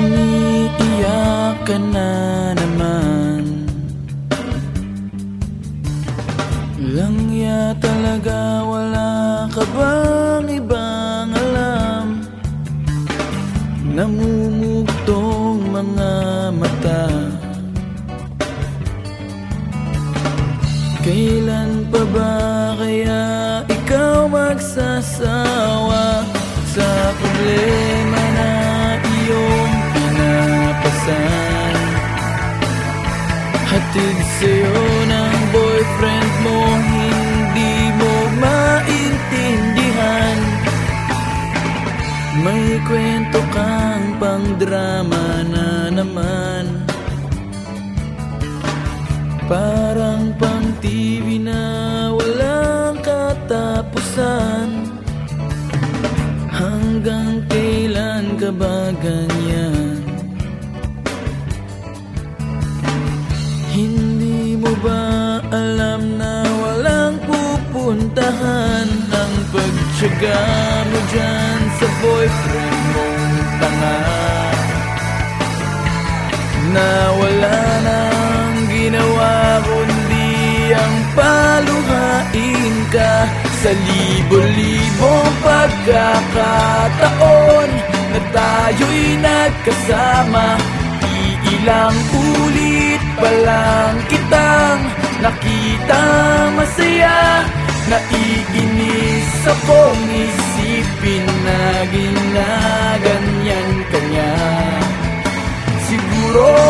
Umiiyak ka na naman. Langya talaga wala ka bang ibang alam? Namumugtong mga mata. Kailan pa ba kaya ikaw magsasawa Sa problema sa'yo ng boyfriend mo Hindi mo maintindihan. May kwento kang pang drama na naman. Parang pang ba alam na walang pupuntahan Ang pagtsaga mo dyan sa boyfriend mong tanga? Na wala nang ginawa kundi ang paluhain ka Sa libo-libong pagkakataon Na tayo'y nagkasama Iilang ulit pa lang kitang nakita masaya Naiinis akong isipin na ginaganyan kanya Siguro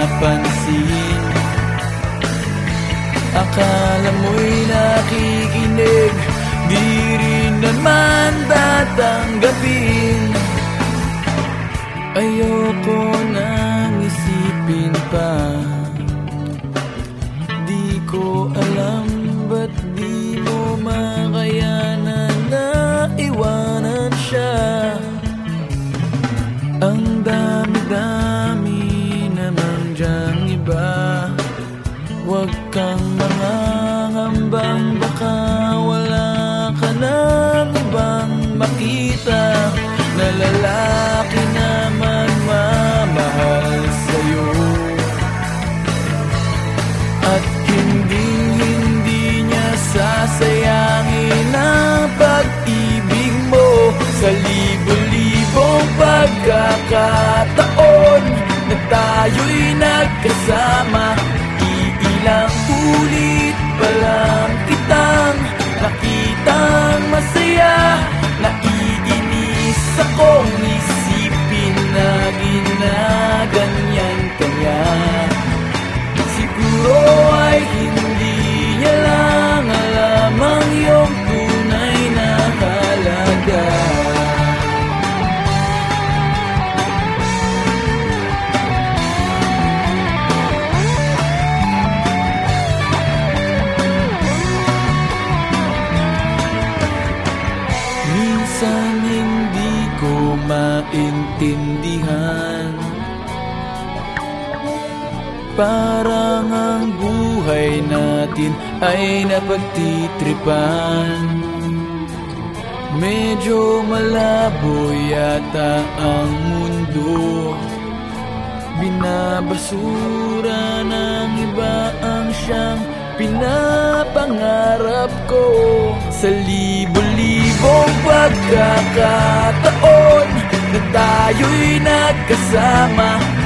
pinapansin Akala mo'y nakikinig Di rin naman tatanggapin Ayoko nang pagkakataon Na tayo'y nagkasama Iilang ulit pa lang maintindihan Parang ang buhay natin ay napagtitripan. Medyo malabo yata ang mundo. Binabasura ng iba ang siyang pinapangarap ko. Sa libo-libong pagkakataon Na tayo'y nagkasama